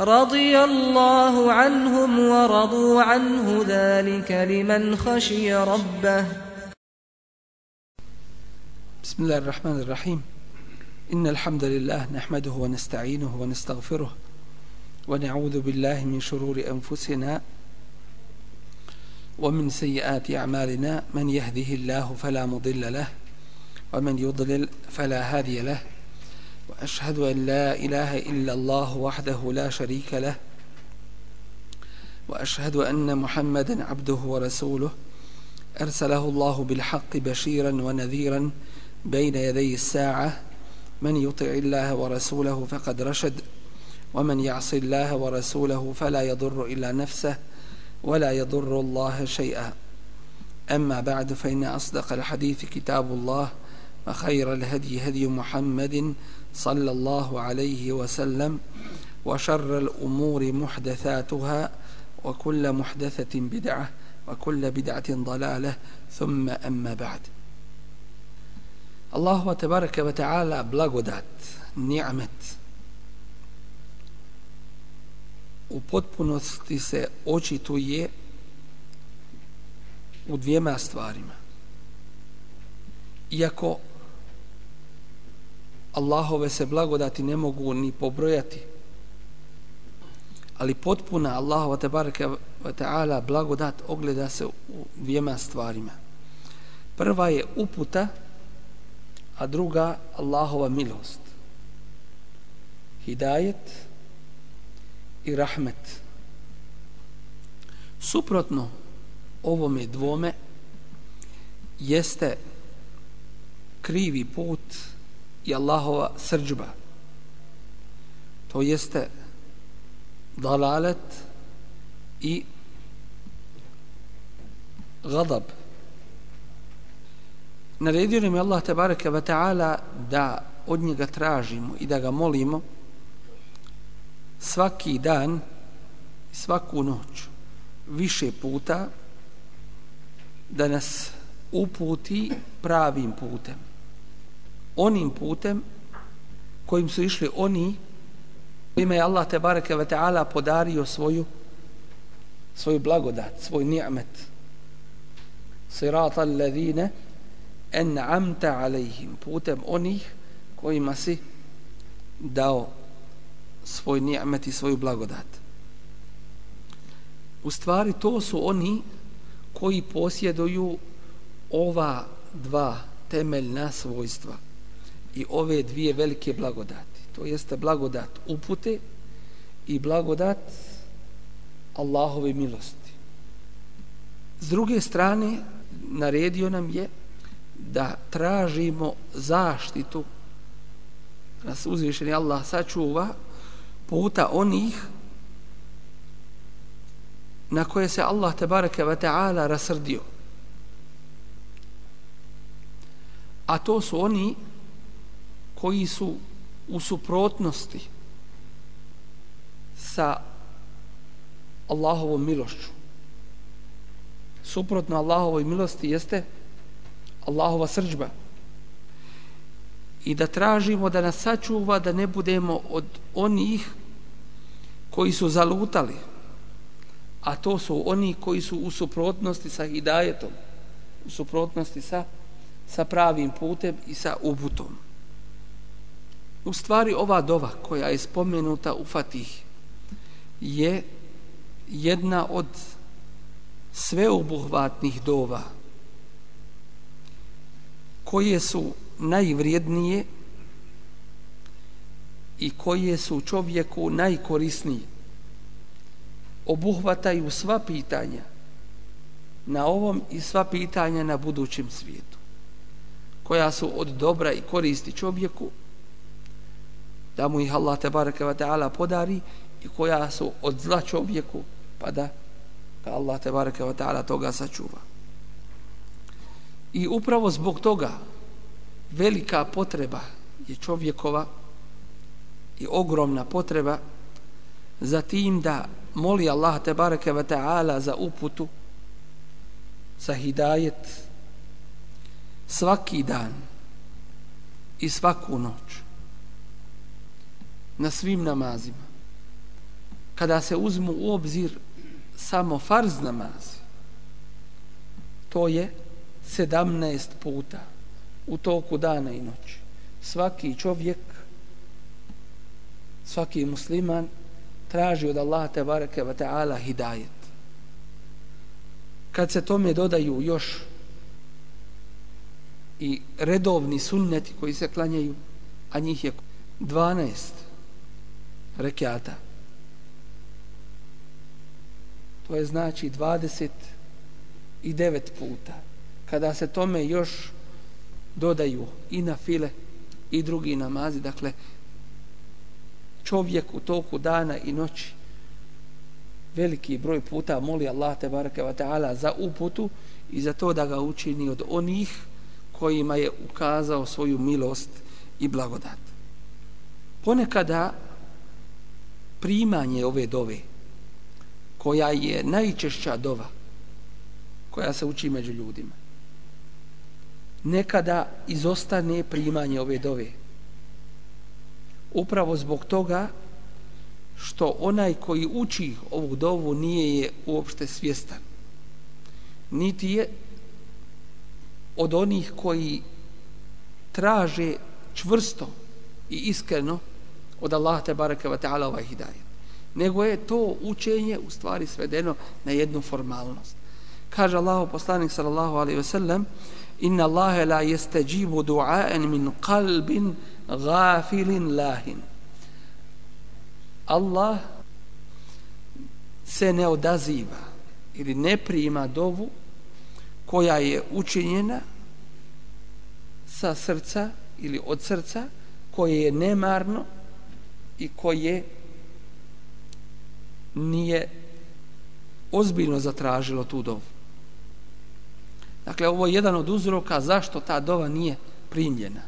رضي الله عنهم ورضوا عنه ذلك لمن خشي ربه. بسم الله الرحمن الرحيم. إن الحمد لله نحمده ونستعينه ونستغفره ونعوذ بالله من شرور أنفسنا ومن سيئات أعمالنا. من يهده الله فلا مضل له ومن يضلل فلا هادي له. وأشهد أن لا إله إلا الله وحده لا شريك له وأشهد أن محمدا عبده ورسوله. أرسله الله بالحق بشيرا ونذيرا بين يدي الساعة. من يطع الله ورسوله فقد رشد ومن يعص الله ورسوله فلا يضر إلا نفسه ولا يضر الله شيئا. أما بعد فإن أصدق الحديث كتاب الله وخير الهدي هدي محمد صلى الله عليه وسلم وشر الأمور محدثاتها وكل محدثة بدعة وكل بدعة ضلالة ثم أما بعد الله تبارك وتعالى blagodat, ni'met u potpunosti se očituje u dvijema stvarima. Iako Allahove se blagodati ne mogu ni pobrojati. Ali potpuna Allahova te baraka ve taala blagodat ogleda se u dvijema stvarima. Prva je uputa, a druga Allahova milost. Hidajet i rahmet. Suprotno ovome dvome jeste krivi put i Allahova srđba. To jeste dalalet i gadab. Naredio nam je Allah tabaraka wa ta'ala da od njega tražimo i da ga molimo svaki dan i svaku noć više puta da nas uputi pravim putem onim putem kojim su išli oni kojima je Allah tebareke ve taala podario svoju svoju blagodat, svoj ni'met. Sirata alladhina an'amta alayhim putem onih kojima si dao svoj ni'met i svoju blagodat. U stvari to su oni koji posjeduju ova dva temeljna svojstva – i ove dvije velike blagodati. To jeste blagodat upute i blagodat Allahove milosti. S druge strane, naredio nam je da tražimo zaštitu nas uzvišeni Allah sačuva puta onih na koje se Allah te ve taala rasrdio a to su oni koji su u suprotnosti sa Allahovom milošću. Suprotno Allahovoj milosti jeste Allahova srđba. I da tražimo da nas sačuva da ne budemo od onih koji su zalutali, a to su oni koji su u suprotnosti sa hidajetom, u suprotnosti sa, sa pravim putem i sa uputom. U stvari ova dova koja je spomenuta u Fatih je jedna od sveobuhvatnih dova koje su najvrijednije i koje su čovjeku najkorisnije obuhvataju sva pitanja na ovom i sva pitanja na budućem svijetu koja su od dobra i koristi čovjeku da mu ih Allah tebareke ve taala podari i koja su od zla čovjeku pa da ka Allah tebareke ve taala toga sačuva. I upravo zbog toga velika potreba je čovjekova i ogromna potreba za tim da moli Allah tebareke ve taala za uputu za hidajet svaki dan i svaku noć na svim namazima. Kada se uzmu u obzir samo farz namaz, to je 17 puta u toku dana i noći. Svaki čovjek, svaki musliman traži od Allaha te bareke ve taala hidajet. Kad se tome dodaju još i redovni sunneti koji se klanjaju, a njih je 12 rekiata. To je znači 29 puta. Kada se tome još dodaju i na file i drugi namazi, dakle, čovjek u toku dana i noći veliki broj puta moli Allah te bareke ve taala za uputu i za to da ga učini od onih kojima je ukazao svoju milost i blagodat. Ponekada primanje ove dove koja je najčešća dova koja se uči među ljudima. Nekada izostane primanje ove dove upravo zbog toga što onaj koji uči ovu dovu nije je uopšte svjestan niti je od onih koji traže čvrsto i iskreno od Allaha te bareke ve taala ovaj hidajet nego je to učenje u stvari svedeno na jednu formalnost. Kaže Allahu poslanik sallallahu alejhi ve sellem inna Allaha la yastajibu du'aan min qalbin ghafilin lahin. Allah se ne odaziva ili ne prima dovu koja je učinjena sa srca ili od srca koje je nemarno i koje nije ozbiljno zatražilo tu dovu. Dakle, ovo je jedan od uzroka zašto ta dova nije primljena.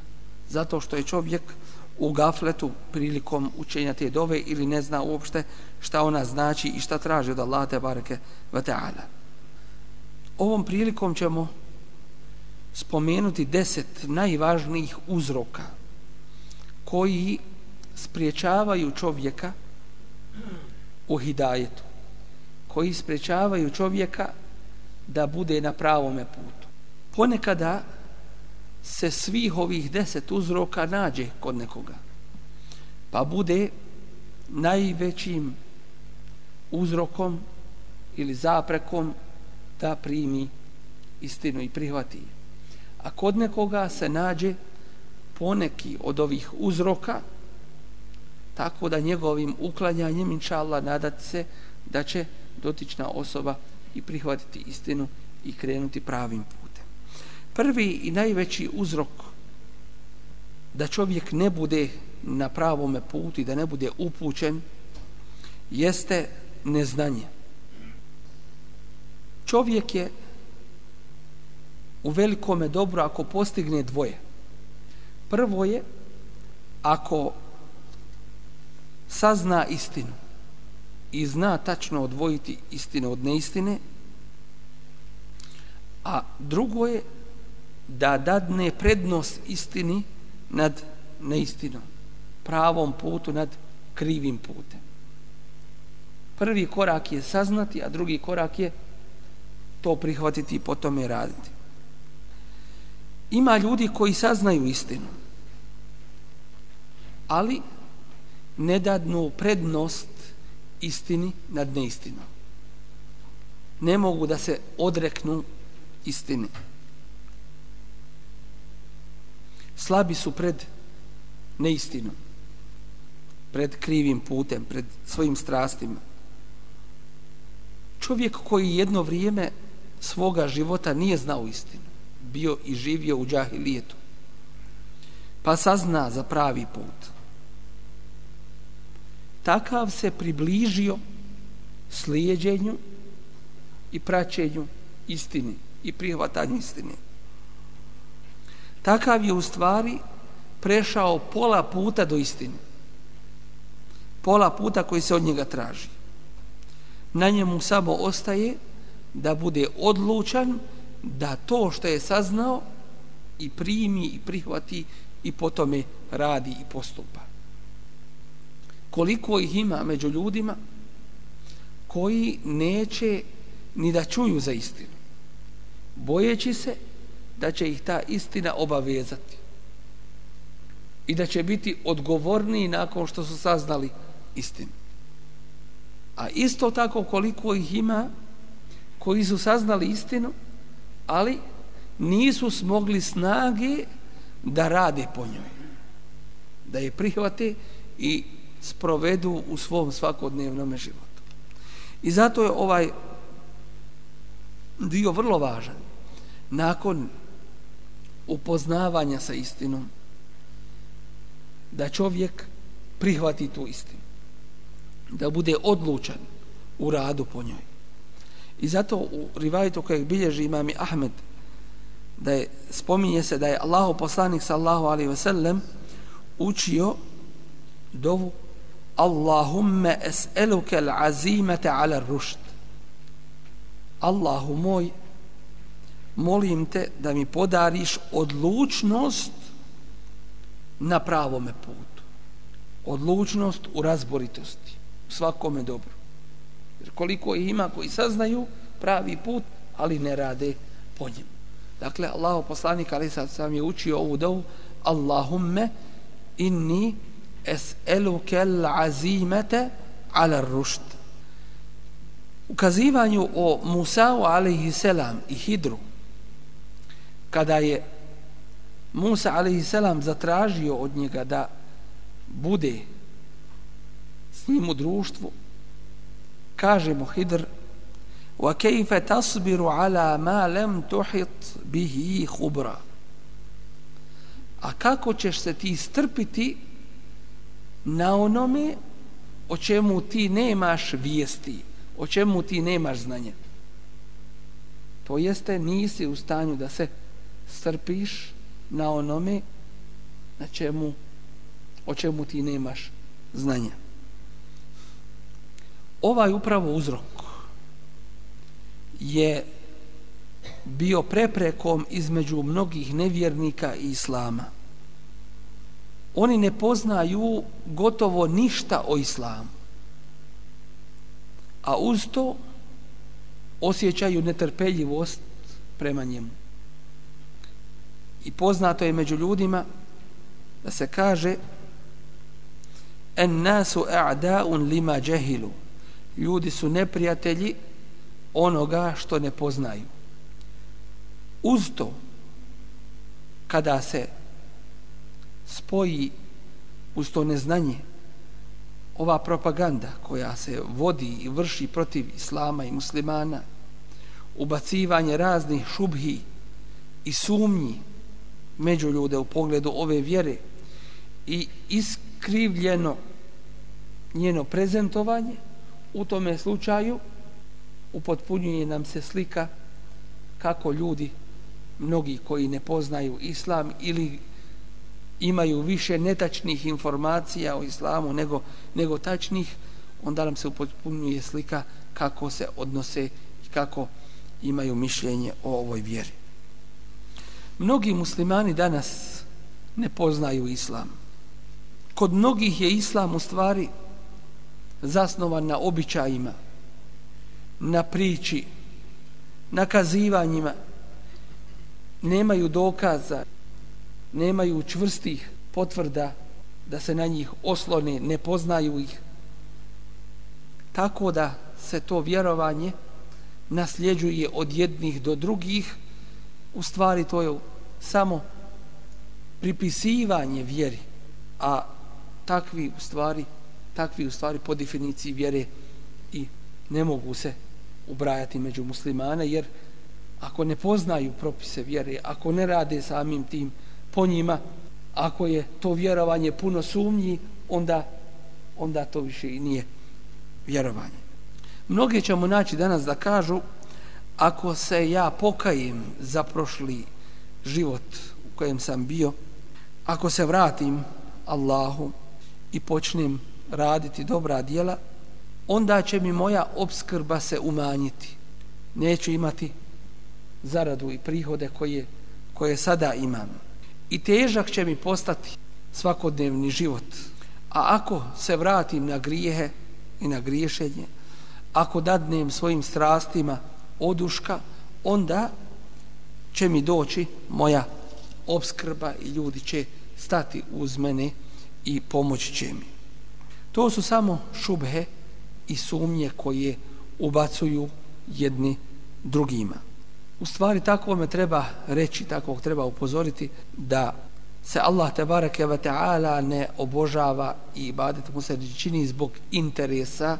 Zato što je čovjek u gafletu prilikom učenja te dove ili ne zna uopšte šta ona znači i šta traži od Allah te bareke ve taala. Ovom prilikom ćemo spomenuti deset najvažnijih uzroka koji spriječavaju čovjeka u hidajetu, koji spriječavaju čovjeka da bude na pravome putu. Ponekada se svih ovih deset uzroka nađe kod nekoga, pa bude najvećim uzrokom ili zaprekom da primi istinu i prihvati. A kod nekoga se nađe poneki od ovih uzroka tako da njegovim uklanjanjem inša Allah nadat se da će dotična osoba i prihvatiti istinu i krenuti pravim putem. Prvi i najveći uzrok da čovjek ne bude na pravome putu i da ne bude upućen jeste neznanje. čovjek je u velikome dobro ako postigne dvoje. Prvo je ako sazna istinu i zna tačno odvojiti istinu od neistine, a drugo je da dadne prednost istini nad neistinom, pravom putu nad krivim putem. Prvi korak je saznati, a drugi korak je to prihvatiti i potom je raditi. Ima ljudi koji saznaju istinu, ali ne dadnu prednost istini nad neistinom. Ne mogu da se odreknu istini. Slabi su pred neistinom, pred krivim putem, pred svojim strastima. Čovjek koji jedno vrijeme svoga života nije znao istinu, bio i živio u džahilijetu, pa sazna za pravi put. Takav se približio slijedjenju i praćenju istini i prihvatanju istini. Takav je u stvari prešao pola puta do istine. Pola puta koji se od njega traži. Na njemu samo ostaje da bude odlučan da to što je saznao i primi i prihvati i potome radi i postupa. Koliko ih ima među ljudima koji neće ni da čuju za istinu bojeći se da će ih ta istina obavezati i da će biti odgovorniji nakon što su saznali istinu. A isto tako koliko ih ima koji su saznali istinu, ali nisu smogli snage da rade po njoj. Da je prihvate i sprovedu u svom svakodnevnom životu. I zato je ovaj dio vrlo važan. Nakon upoznavanja sa istinom, da čovjek prihvati tu istinu. Da bude odlučan u radu po njoj. I zato u rivajtu kojeg bilježi imami Ahmed, da je, spominje se da je Allahu poslanik sallahu alaihi ve sellem učio dovu Allahumme es'eluke l'azimete ala rušt Allahu moj, molim te da mi podariš odlučnost na pravome putu. Odlučnost u razboritosti, u svakome dobru. Jer koliko ih ima koji saznaju pravi put, ali ne rade po njemu. Dakle, Allah poslanik, ali sad sam je učio ovu dovu, Allahumme inni es'eluke l'azimete ala rušt ukazivanju o Musa'u alaihi selam i Hidru. Kada je Musa alaihi selam zatražio od njega da bude s njim u društvu kaže mu Hidr wa kejfe tasbiru ala ma lem tuhit bihi hubra a kako ćeš se ti strpiti na onome o čemu ti nemaš vijesti o čemu ti nemaš znanje. To jeste, nisi u stanju da se strpiš na onome na čemu, o čemu ti nemaš znanje. Ovaj upravo uzrok je bio preprekom između mnogih nevjernika i islama. Oni ne poznaju gotovo ništa o islamu a uz to osjećaju netrpeljivost prema njemu. I poznato je među ljudima da se kaže en nasu a'da'un lima jahilu ljudi su neprijatelji onoga što ne poznaju. Uz to kada se spoji uz to neznanje. Ova propaganda koja se vodi i vrši protiv islama i muslimana, ubacivanje raznih šubhi i sumnji među ljude u pogledu ove vjere i iskrivljeno njeno prezentovanje, u tome slučaju upotpunjuje nam se slika kako ljudi mnogi koji ne poznaju islam ili imaju više netačnih informacija o islamu nego, nego tačnih, onda nam se upotpunjuje slika kako se odnose i kako imaju mišljenje o ovoj vjeri. Mnogi muslimani danas ne poznaju islam. Kod mnogih je islam u stvari zasnovan na običajima, na priči, na kazivanjima, nemaju dokaza, nemaju čvrstih potvrda da se na njih oslone, ne poznaju ih. Tako da se to vjerovanje nasljeđuje od jednih do drugih, u stvari to je samo pripisivanje vjeri, a takvi u stvari, takvi u stvari po definiciji vjere i ne mogu se ubrajati među muslimane, jer ako ne poznaju propise vjere, ako ne rade samim tim po njima, ako je to vjerovanje puno sumnji, onda, onda to više i nije vjerovanje. Mnogi ćemo naći danas da kažu, ako se ja pokajem za prošli život u kojem sam bio, ako se vratim Allahu i počnem raditi dobra dijela, onda će mi moja obskrba se umanjiti. Neću imati zaradu i prihode koje, koje sada imam. I težak će mi postati svakodnevni život. A ako se vratim na grijehe i na griješenje, ako dadnem svojim strastima oduška, onda će mi doći moja obskrba i ljudi će stati uz mene i pomoći će mi. To su samo šubhe i sumnje koje ubacuju jedni drugima. U stvari takvome treba reći, takvog treba upozoriti da se Allah te bareke ve taala ne obožava i ibadet mu se čini zbog interesa.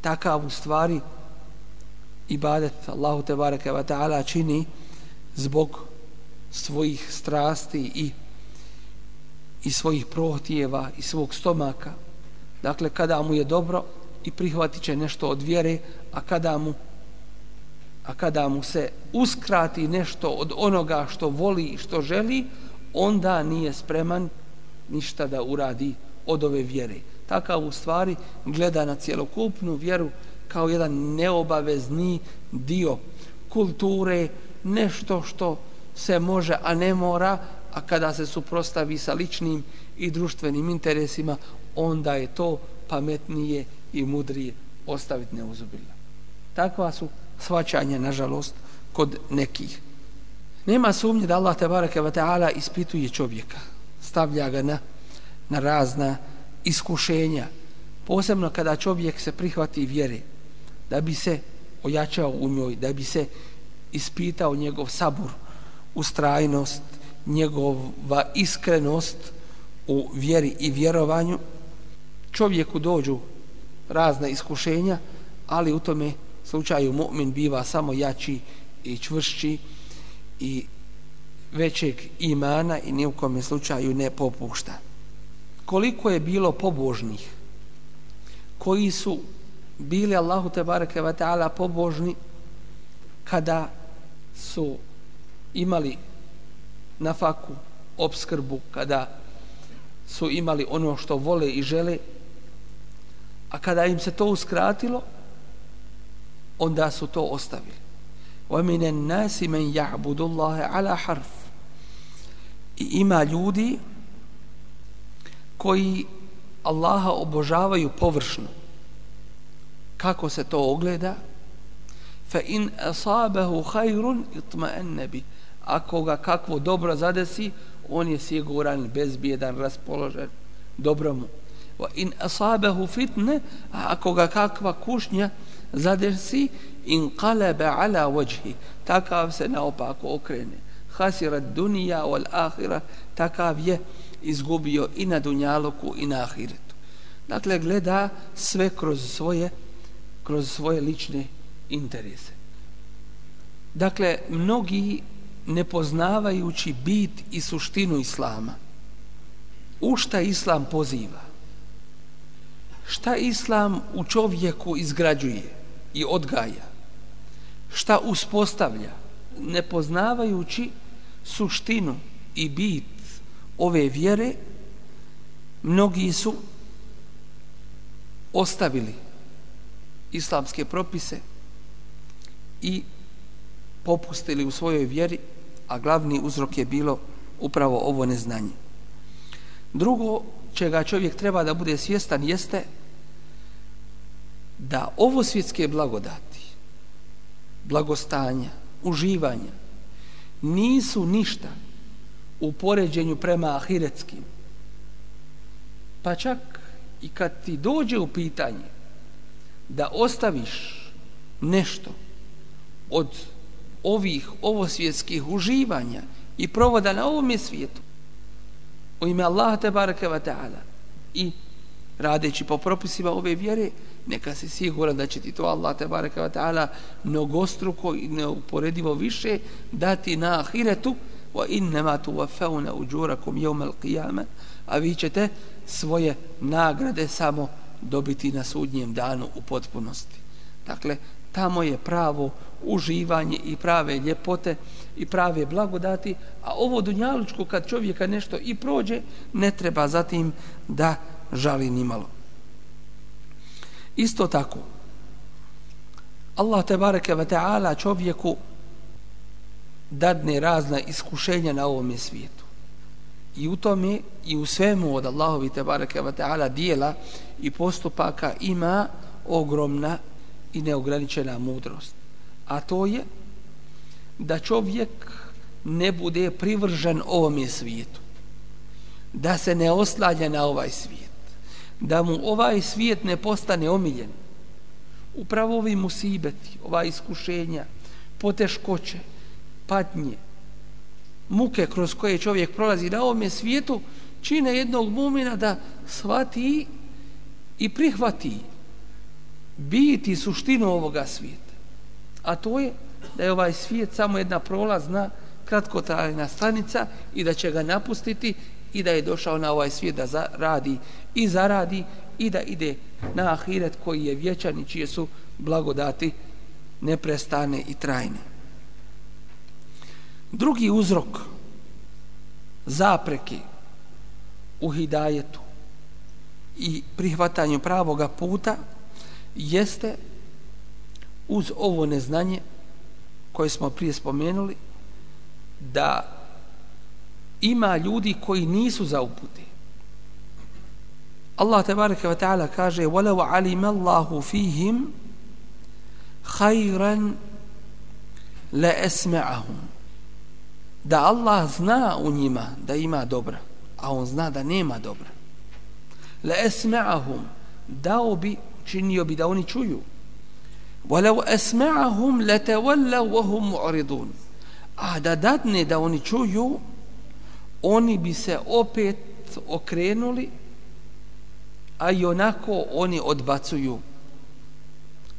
Takav u stvari ibadet Allahu te bareke ve taala čini zbog svojih strasti i i svojih prohtjeva i svog stomaka. Dakle kada mu je dobro i prihvatit će nešto od vjere a kada mu a kada mu se uskrati nešto od onoga što voli i što želi onda nije spreman ništa da uradi od ove vjere takav u stvari gleda na cjelokupnu vjeru kao jedan neobavezni dio kulture, nešto što se može, a ne mora, a kada se suprostavi sa ličnim i društvenim interesima, onda je to pametnije i mudrije ostaviti neuzubilno. Takva su svačanje, nažalost, kod nekih. Nema sumnje da Allah tabaraka wa ve taala ispituje čovjeka, stavlja ga na na razna iskušenja, posebno kada čovjek se prihvati vjere, da bi se ojačao u njoj, da bi se ispitao njegov sabur, ustrajnost, njegova iskrenost u vjeri i vjerovanju, čovjeku dođu razna iskušenja, ali u tome slučaju mu'min biva samo jači i čvršći i većeg imana i nijekom slučaju ne popušta. Koliko je bilo pobožnih koji su bili Allahu te bareke ve taala pobožni kada su imali na faku obskrbu kada su imali ono što vole i žele a kada im se to uskratilo onda su to ostavili. Wa minan nasi man ya'budu Allaha ala harf. I ima ljudi koji Allaha obožavaju površno. Kako se to ogleda? Fa in asabahu khairun itma'anna bi. Ako ga kakvo dobro zadesi on je siguran bezbjedan raspoložen dobro mu. Wa in asabahu A ako ga kakva kušnja zadesi in qalaba ala wajhi takav se naopako okrene hasira dunya wal akhirah takav je izgubio i na dunjaloku i na ahiretu dakle gleda sve kroz svoje kroz svoje lične interese. Dakle, mnogi ne poznavajući bit i suštinu Islama, u šta Islam poziva? Šta Islam u čovjeku izgrađuje? I odgaja, šta uspostavlja, ne poznavajući suštinu i bit ove vjere, mnogi su ostavili islamske propise i popustili u svojoj vjeri, a glavni uzrok je bilo upravo ovo neznanje. Drugo, čega čovjek treba da bude svjestan, jeste da ovo svjetske blagodati, blagostanja, uživanja, nisu ništa u poređenju prema ahiretskim. Pa čak i kad ti dođe u pitanje da ostaviš nešto od ovih ovosvjetskih uživanja i provoda na ovom svijetu u ime Allaha te barake wa ta'ala i radeći po propisima ove vjere neka se siguran da će ti to Allah te bareke ve taala mnogostruko i neuporedivo više dati na ahiretu. Wa inna ma tuwaffawna ujurakum yawm al-qiyamah a vi ćete svoje nagrade samo dobiti na sudnjem danu u potpunosti. Dakle tamo je pravo uživanje i prave ljepote i prave blagodati a ovo dunjalučko kad čovjeka nešto i prođe ne treba zatim da žali ni malo Isto tako, Allah te bareke ve taala čovjeku dadne razna iskušenja na ovom svijetu. I u tome i u svemu od Allahovi te bareke ve taala dijela i postupaka ima ogromna i neograničena mudrost. A to je da čovjek ne bude privržen ovom svijetu. Da se ne oslanja na ovaj svijet da mu ovaj svijet ne postane omiljen. Upravo ovi musibeti, ova iskušenja, poteškoće, patnje, muke kroz koje čovjek prolazi na ovom svijetu, čine jednog mumina da shvati i prihvati biti suštinu ovoga svijeta. A to je da je ovaj svijet samo jedna prolazna, kratkotrajna stanica i da će ga napustiti i da je došao na ovaj svijet da radi i zaradi i da ide na ahiret koji je vječan i čije su blagodati neprestane i trajne. Drugi uzrok zapreke u hidajetu i prihvatanju pravoga puta jeste uz ovo neznanje koje smo prije spomenuli da ima ljudi koji nisu za upute. Allah tebareke ve taala kaže: "Walau alima Allahu fihim khayran la asma'ahum." Da Allah zna u njima da ima dobra, a on zna da nema dobra. La asma'ahum dao bi činio bi da oni čuju. Walau asma'ahum latawallaw wa hum mu'ridun. A da dadne da oni čuju, oni bi se opet okrenuli a i onako oni odbacuju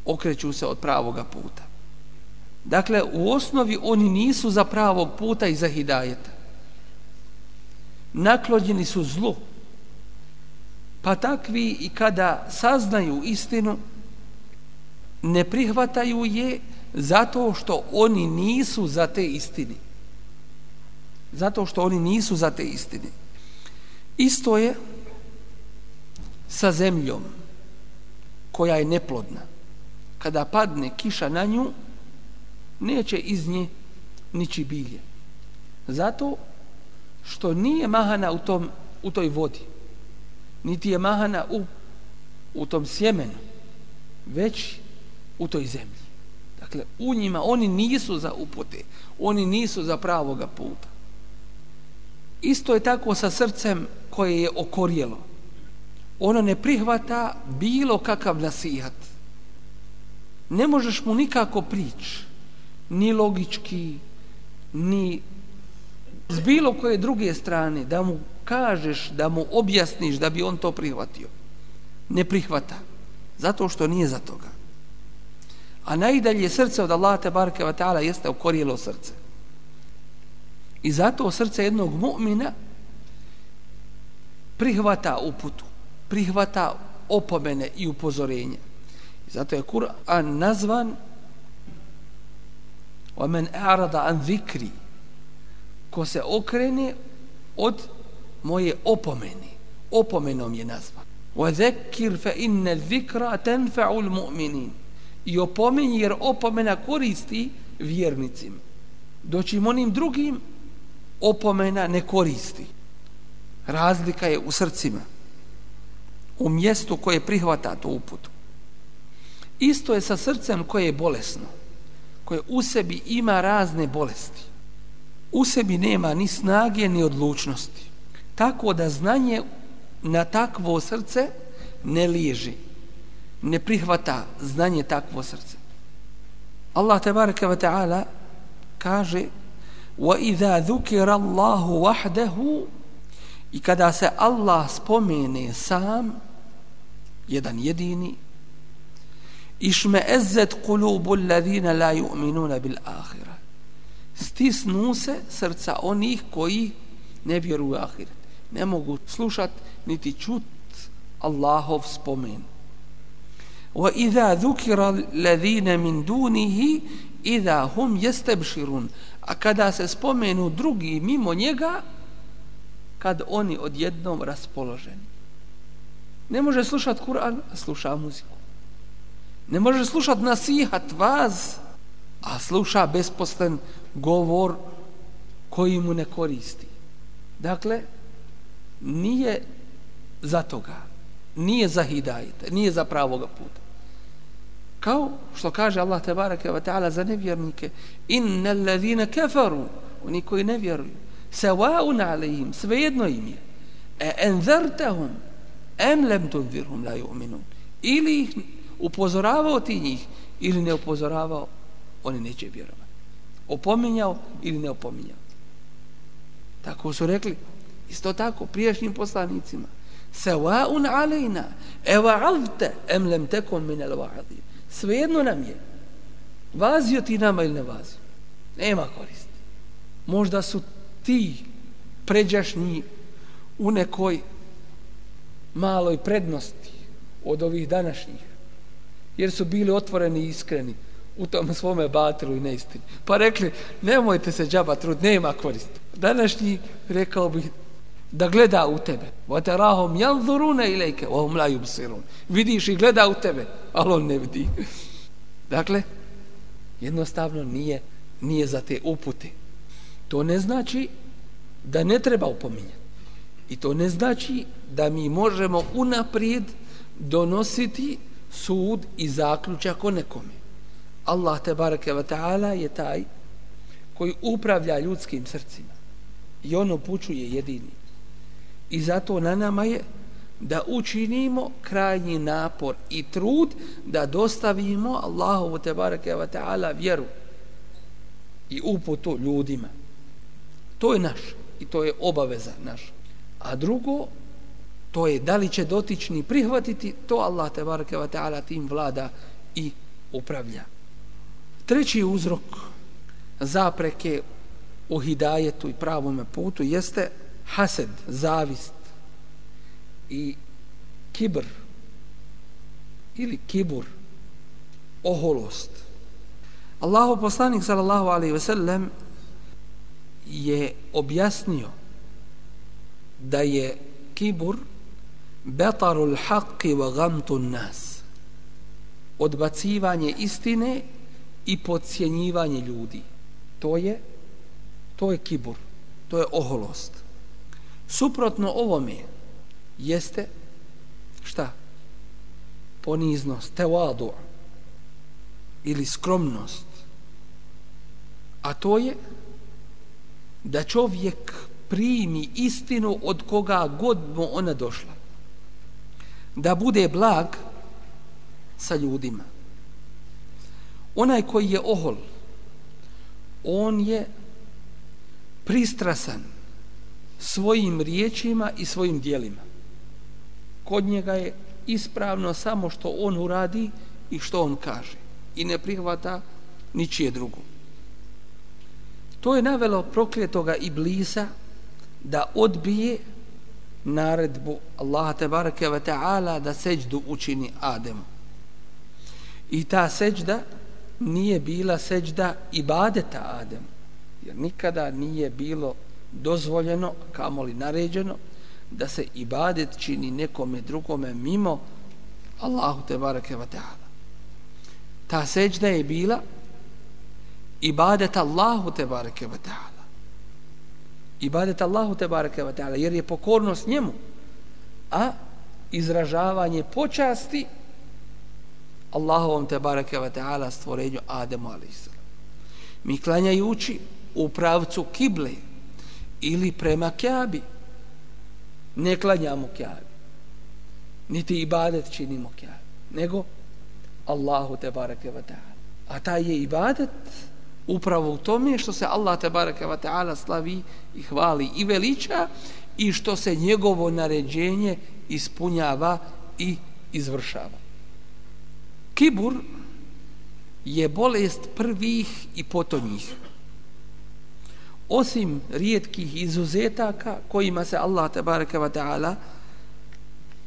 okreću se od pravoga puta. Dakle u osnovi oni nisu za pravog puta i za hidajeta. Naklonjeni su zlu. Pa takvi i kada saznaju istinu ne prihvataju je zato što oni nisu za te istine. Zato što oni nisu za te istine. Isto je sa zemljom koja je neplodna. Kada padne kiša na nju, neće iz nje nići bilje. Zato što nije mahana u, tom, u toj vodi, niti je mahana u, u tom sjemenu, već u toj zemlji. Dakle, u njima oni nisu za upute, oni nisu za pravoga puta. Isto je tako sa srcem koje je okorjelo. Ono ne prihvata bilo kakav nasihat. Ne možeš mu nikako prići, ni logički, ni s bilo koje druge strane, da mu kažeš, da mu objasniš da bi on to prihvatio. Ne prihvata. Zato što nije za toga. A najdalje srce od Allaha te barke wa ta'ala jeste okorijelo srce. I zato srce jednog mu'mina prihvata uputu, prihvata opomene i upozorenje. Zato je Kur'an nazvan وَمَنْ أَعْرَضَ عَنْ ذِكْرِ Ko se okrene od moje opomene. Opomenom je nazvan. وَذَكِّرْ فَإِنَّ الذِّكْرَ تَنْفَعُ الْمُؤْمِنِينَ I opomeni jer opomena koristi vjernicima. Doćim onim drugim opomena ne koristi. Razlika je u srcima. U mjestu koje prihvata tu uputu. Isto je sa srcem koje je bolesno. Koje u sebi ima razne bolesti. U sebi nema ni snage ni odlučnosti. Tako da znanje na takvo srce ne liježi. Ne prihvata znanje takvo srce. Allah tebareke ve taala kaže wa idha dhukira Allahu wahdahu i kada se Allah spomene sam jedan jedini. Išme ezet kulubu alladhina la yu'minuna bil ahira. Stisnu se srca onih koji ne vjeruju ahiret. Ne mogu slušat niti čut Allahov spomen. Wa idha dhukira alladhina min dunihi idha hum yastabshirun. A kada se spomenu drugi mimo njega kad oni odjednom raspoloženi ne može slušat Kur'an a sluša muziku. Ne može slušat nasihat vas a sluša besposlen govor koji mu ne koristi. Dakle nije za toga nije za hidajete nije za pravoga puta. Kao što kaže Allah tebareke ve taala za nevjernike innal ladina kafaru oni koji ne vjeruju sawa'un alayhim svejedno im je e enzartahum em lem tunzirhum la yu'minun. Ili upozoravao ti njih ili ne upozoravao oni neće vjerovati. Opominjao ili ne opominjao. Tako su rekli isto tako prijašnjim poslanicima. Sawa'un alejna ewa'adta em lem takun min al-wa'idin svejedno nam je vazio ti nama ili ne vazio. Nema koristi. Možda su ti pređašnji u nekoj maloj prednosti od ovih današnjih jer su bili otvoreni i iskreni u tom svome batru i neistini. Pa rekli, nemojte se džaba trud, nema koristi. Današnji, rekao bih, da gleda u tebe. Vaterahom janzurune ilike, ohum la yubsirun. Vidiš i gleda u tebe, ali on ne vidi. Dakle, jednostavno nije, nije za te upute. To ne znači da ne treba upominjati. I to ne znači da mi možemo unaprijed donositi sud i zaključak o nekome. Allah te bareke ve taala je taj koji upravlja ljudskim srcima i on upućuje jedini. I zato na nama je da učinimo krajnji napor i trud da dostavimo Allahovu te bareke ve taala vjeru i uputu ljudima. To je naš i to je obaveza naš a drugo to je da li će dotični prihvatiti to Allah te bareke ve taala tim vlada i upravlja. Treći uzrok zapreke u hidajetu i pravom putu jeste hased, zavist i kibr ili kibur oholost. Allahu poslanik sallallahu alaihi ve sellem je objasnio da je kibur betarul haqqi wa gamtun nas. Odbacivanje istine i podcjenjivanje ljudi. To je to je kibur to je oholost. Suprotno ovome jeste šta? Poniznost tevadu ili skromnost. A to je da čovjek primi istinu od koga god mu ona došla. Da bude blag sa ljudima. Onaj koji je ohol on je pristrasan svojim riječima i svojim dijelima. Kod njega je ispravno samo što on uradi i što on kaže i ne prihvata ničije drugo. To je navelo prokletoga iblisa da odbije naredbu Allaha tebareke ve taala da seđdu učini Ademu I ta seđda nije bila seđda ibadeta Adem. Jer nikada nije bilo dozvoljeno, kamoli naređeno, da se ibadet čini nekome drugome mimo Allahu tebareke ve ta'ala. Ta seđda je bila ibadet Allahu tebareke ve ta'ala. Ibadet Allahu te bareke ve ta'ala, jer je pokornost njemu, a izražavanje počasti Allahovom te bareke ve ta'ala stvorenju Ademu a.s. Mi klanjajući u pravcu kible ili prema kjabi ne klanjamo kjabi niti ibadet činimo kjabi nego Allahu te bareke ve ta'ala a taj je ibadet upravo u tome što se Allah te barake wa ta'ala slavi i hvali i veliča i što se njegovo naređenje ispunjava i izvršava kibur je bolest prvih i potonjih osim rijetkih izuzetaka kojima se Allah tabaraka wa ta'ala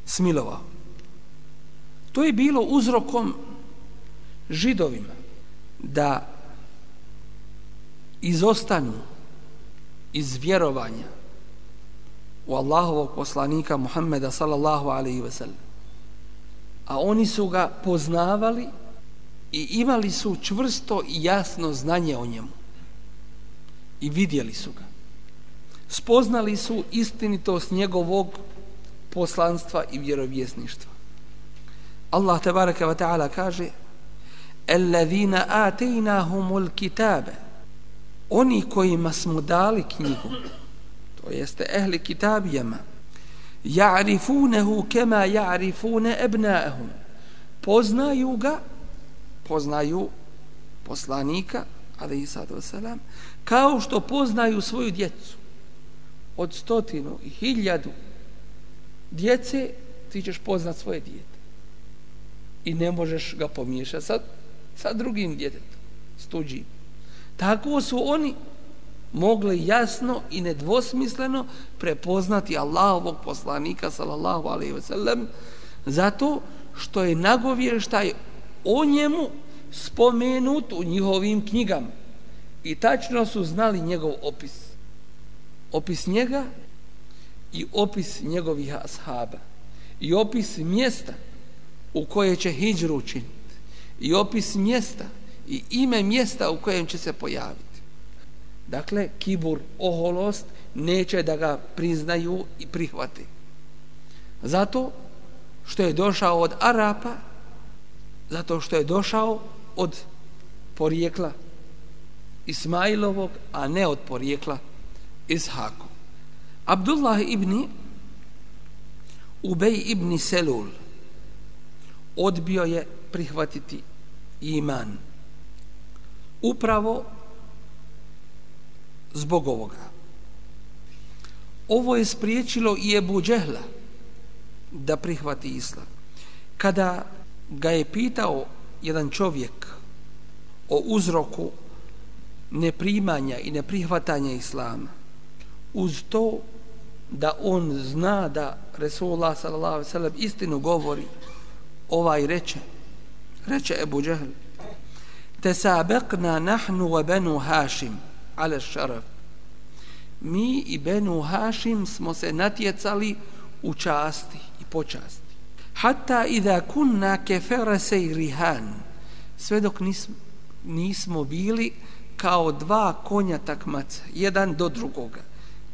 smilovao. To je bilo uzrokom židovima da izostanu iz vjerovanja u Allahovog poslanika Muhammeda sallallahu alaihi ve sellem. A oni su ga poznavali i imali su čvrsto i jasno znanje o njemu i vidjeli su ga. Spoznali su istinitost njegovog poslanstva i vjerovjesništva. Allah tabaraka wa ta'ala kaže الذين آتيناهم الكتاب Oni kojima smo dali knjigu to jeste ehli kitabijama ja'rifunehu kema ja'rifune ebnaehum poznaju ga poznaju poslanika ali i sad vasalam, kao što poznaju svoju djecu. Od stotinu i hiljadu djece ti ćeš poznat svoje djete i ne možeš ga pomiješati sa, sa drugim djetetom s tuđim tako su oni mogli jasno i nedvosmisleno prepoznati Allahovog poslanika sallallahu alaihi ve sellem zato što je nagovještaj o njemu spomenut u njihovim knjigama i tačno su znali njegov opis. Opis njega i opis njegovih ashaba. I opis mjesta u koje će hijđru učiniti. I opis mjesta i ime mjesta u kojem će se pojaviti. Dakle, kibur, oholost, neće da ga priznaju i prihvati. Zato što je došao od Arapa, zato što je došao od porijekla Ismailovog, a ne od porijekla Ishaku. Abdullah ibn Ubej ibn Selul odbio je prihvatiti iman. Upravo zbog ovoga. Ovo je spriječilo i Ebu Džehla da prihvati islam. Kada ga je pitao jedan čovjek o uzroku neprimanja i neprihvatanja islama uz to da on zna da Resulullah sallallahu alejhi ve sellem istinu govori ovaj reče reče Ebu Džehl tesabekna nahnu wa banu Hashim ala šaraf mi i benu Hashim smo se natjecali u časti i počasti hatta idha kunna kefere rihan sve dok nismo, nismo bili kao dva konja takmaca, jedan do drugoga.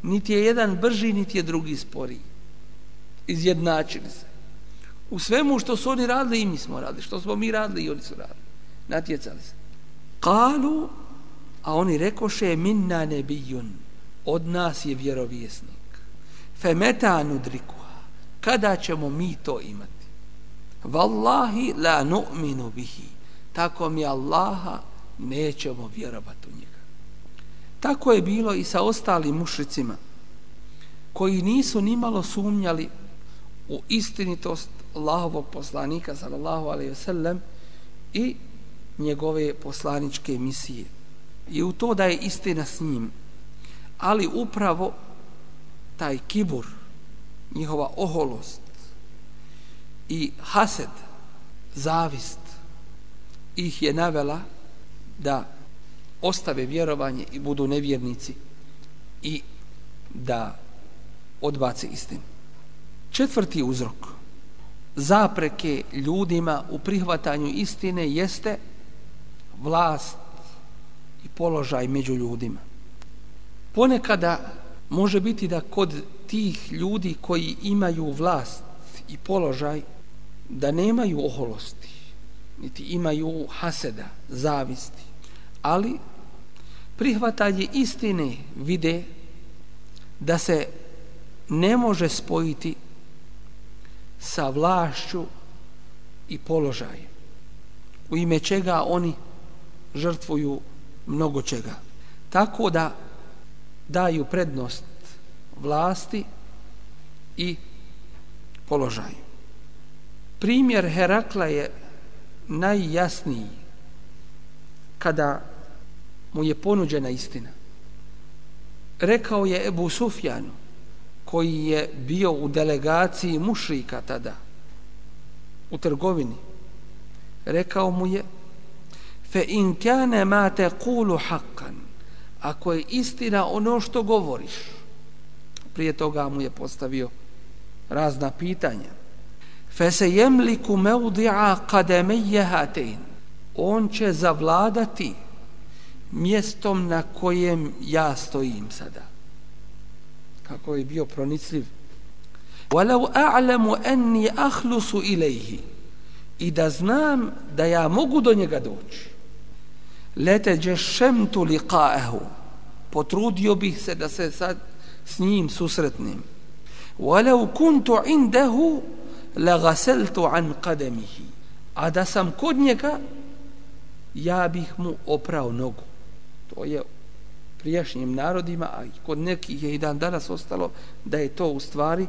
Niti je jedan brži, niti je drugi sporiji. Izjednačili se. U svemu što su oni radili, i mi smo radili. Što smo mi radili, i oni su radili. Natjecali se. Kalu, a oni rekoše, minna nebijun, od nas je vjerovjesnik. Femeta nudrikuha, kada ćemo mi to imati? Wallahi la nu'minu bihi. Tako mi Allaha nećemo vjerovati u njega. Tako je bilo i sa ostalim mušricima, koji nisu nimalo sumnjali u istinitost Allahovog poslanika sallallahu alejhi ve sellem i njegove poslaničke misije i u to da je istina s njim ali upravo taj kibur njihova oholost i hased zavist ih je navela da ostave vjerovanje i budu nevjernici i da odbace istinu. Četvrti uzrok zapreke ljudima u prihvatanju istine jeste vlast i položaj među ljudima. Ponekada može biti da kod tih ljudi koji imaju vlast i položaj da nemaju oholosti, niti imaju haseda, zavisti, ali prihvatanje istine vide da se ne može spojiti sa vlašću i položajem u ime čega oni žrtvuju mnogo čega. Tako da daju prednost vlasti i položaju. Primjer Herakla je najjasniji kada mu je ponuđena istina. Rekao je Ebu Sufjanu, koji je bio u delegaciji mušrika tada, u trgovini, rekao mu je, fe in kane ma te kulu hakan, ako je istina ono što govoriš, prije toga mu je postavio razna pitanja, fe se jemliku meudi'a kademeje hatein, on će zavladati mjestom na kojem ja stojim sada. Kako je bio pronicljiv. Walau a'lamu anni akhlusu ilayhi. I da znam da ja mogu do njega doći. Lete ješemtu liqa'ahu. Potrudio bih se da se sad s njim susretnim. Walau kuntu indahu lagaseltu an qadamihi. A da sam kod njega ja bih mu oprao nogu. To je prijašnjim narodima, a kod nekih je i dan danas ostalo, da je to u stvari,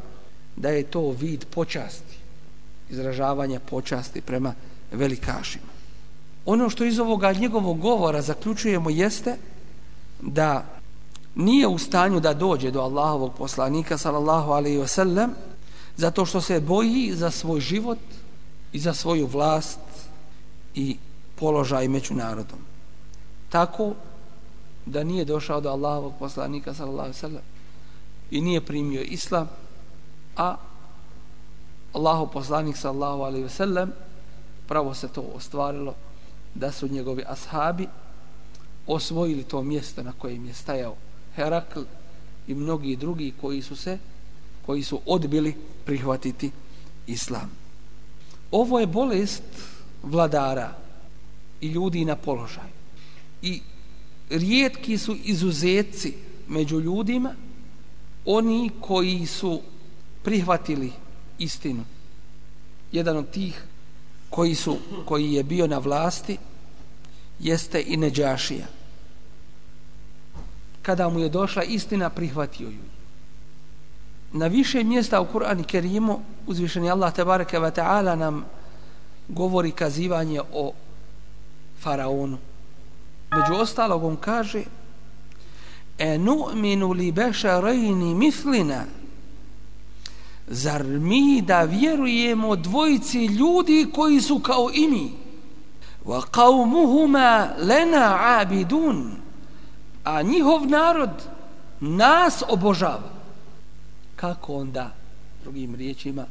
da je to vid počasti, izražavanja počasti prema velikašima. Ono što iz ovoga njegovog govora zaključujemo jeste da nije u stanju da dođe do Allahovog poslanika sallallahu alaihi wasallam zato što se boji za svoj život i za svoju vlast i položaj među narodom. Tako da nije došao do Allahovog poslanika sallallahu sallam i nije primio islam a Allahov poslanik sallallahu alaihi wasallam pravo se to ostvarilo da su njegovi ashabi osvojili to mjesto na kojem je stajao Herakl i mnogi drugi koji su se koji su odbili prihvatiti islam. Ovo je bolest vladara i ljudi na položaj i rijetki su izuzetci među ljudima oni koji su prihvatili istinu. Jedan od tih koji su koji je bio na vlasti jeste i Neđašija. Kada mu je došla istina prihvatio ju. Na više mjesta u Kur'anu Kerimu uzvišeni Allah tebareke ve taala nam govori kazivanje o faraonu. Među ostalog on kaže E nu'minu li bešarajni mislina? Zar mi da vjerujemo dvojici ljudi koji su kao i mi? Wa qawmuhuma lena abidun A njihov narod nas obožava Kako onda drugim riječima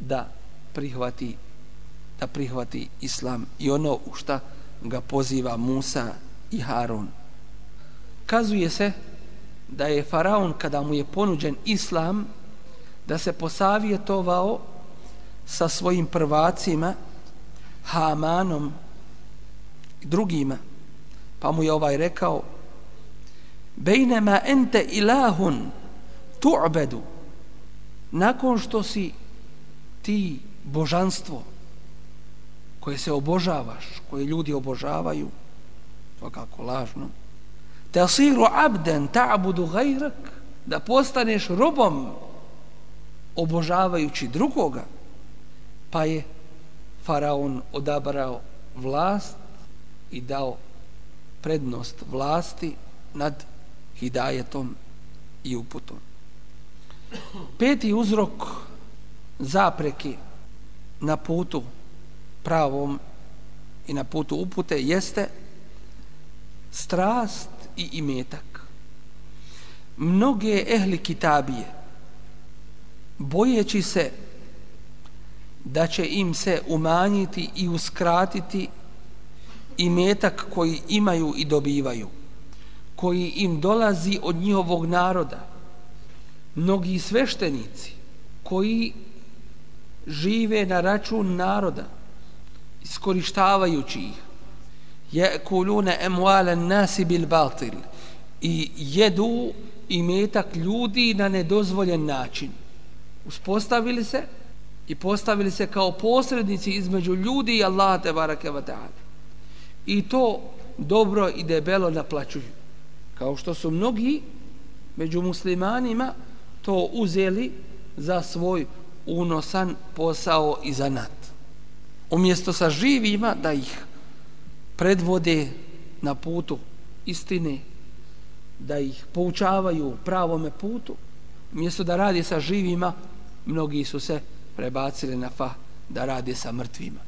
da prihvati da prihvati islam i ono u šta ga poziva Musa i Harun. Kazuje se da je faraon kada mu je ponuđen islam da se posavjetovao sa svojim prvacima Hamanom i drugima. Pa mu je ovaj rekao bejnema ente ilahun tu'bedu. Nakon što si ti božanstvo koje se obožavaš, koje ljudi obožavaju, to kako lažno, tasiru abden ta'budu gajrak, da postaneš robom obožavajući drugoga, pa je faraon odabrao vlast i dao prednost vlasti nad hidajetom i uputom. Peti uzrok zapreki na putu pravom i na putu upute jeste strast i imetak. Mnoge ehli kitabije bojeći se da će im se umanjiti i uskratiti imetak koji imaju i dobivaju, koji im dolazi od njihovog naroda. Mnogi sveštenici koji žive na račun naroda, iskorištavajući ih, je kulune emualen nasi bil batil i jedu imetak ljudi na nedozvoljen način. Uspostavili se i postavili se kao posrednici između ljudi i Allaha te barake wa ta'ala. I to dobro i debelo naplaćuju. Kao što su mnogi među muslimanima to uzeli za svoj unosan posao i zanat. Umjesto sa živima da ih predvode na putu istine, da ih poučavaju pravome putu, umjesto da radi sa živima, mnogi su se prebacili na fa da radi sa mrtvima.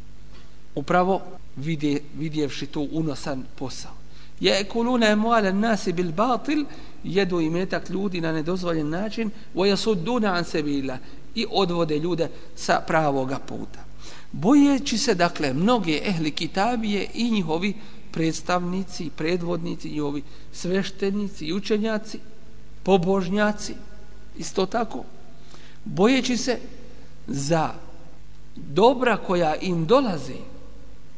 Upravo vidje, vidjevši tu unosan posao. Je kulune muale nasi bil batil, jedu i metak ljudi na nedozvoljen način, voja su duna an sebila i odvode ljude sa pravoga puta. Bojeći se, dakle, mnoge ehli kitabije i njihovi predstavnici, predvodnici, njihovi sveštenici i učenjaci, pobožnjaci, isto tako, bojeći se za dobra koja im dolaze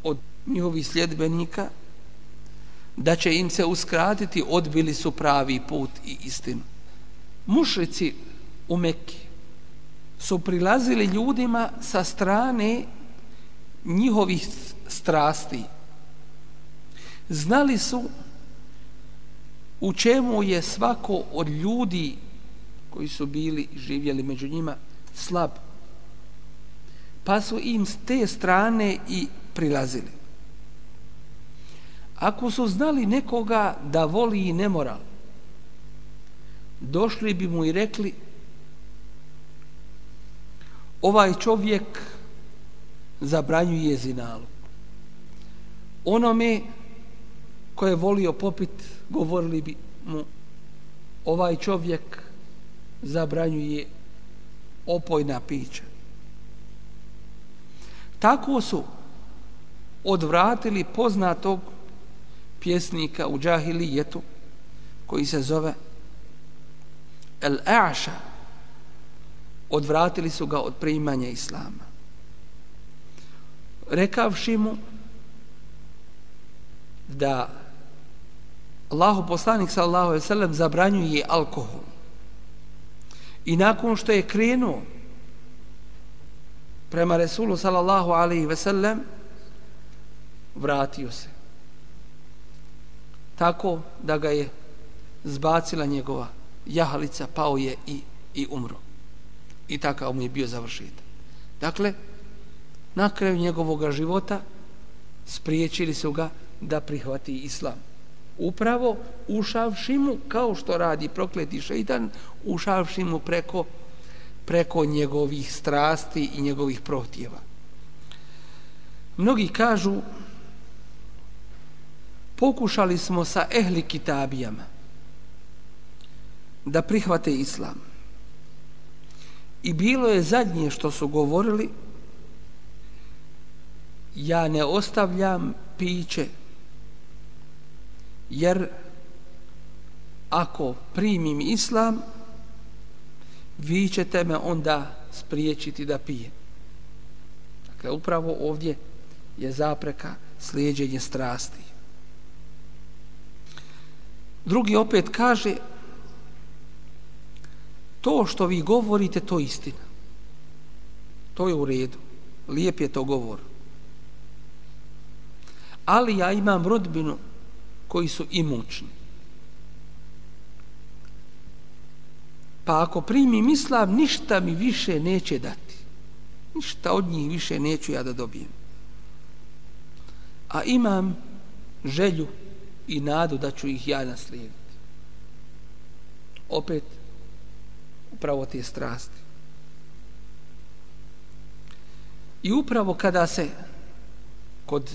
od njihovih sljedbenika, da će im se uskratiti, odbili su pravi put i istinu. Mušrici u Mekki su prilazili ljudima sa strane njihovih strasti. Znali su u čemu je svako od ljudi koji su bili živjeli među njima slab pa su im s te strane i prilazili. Ako su znali nekoga da voli i nemoral, došli bi mu i rekli ovaj čovjek zabranjuje zinalu. Onome koje je volio popit, govorili bi mu ovaj čovjek zabranjuje opojna pića. Tako su odvratili poznatog pjesnika u džahilijetu koji se zove El Aša. Odvratili su ga od primanja Islama. Rekavši mu da Allahu poslanik sallallahu alejhi ve sellem zabranjuje alkohol. I nakon što je krenuo prema Resulu sallallahu alaihi ve sellem vratio se. Tako da ga je zbacila njegova jahalica pao je i, i umro. I takav mu je bio završit dakle na kraju njegovog života spriječili su ga da prihvati islam. Upravo ušavši mu kao što radi prokleti šeitan ušavši mu preko preko njegovih strasti i njegovih prohtjeva. Mnogi kažu pokušali smo sa ehli kitabijama da prihvate islam. I bilo je zadnje što su govorili ja ne ostavljam piće jer ako primim islam vi ćete me onda spriječiti da pijem. Dakle, upravo ovdje je zapreka slijedjenje strasti. Drugi opet kaže to što vi govorite, to istina. To je u redu. Lijep je to govor. Ali ja imam rodbinu koji su imućni. Pa ako primim islam, ništa mi više neće dati. Ništa od njih više neću ja da dobijem. A imam želju i nadu da ću ih ja naslijediti. Opet, upravo te strasti. I upravo kada se kod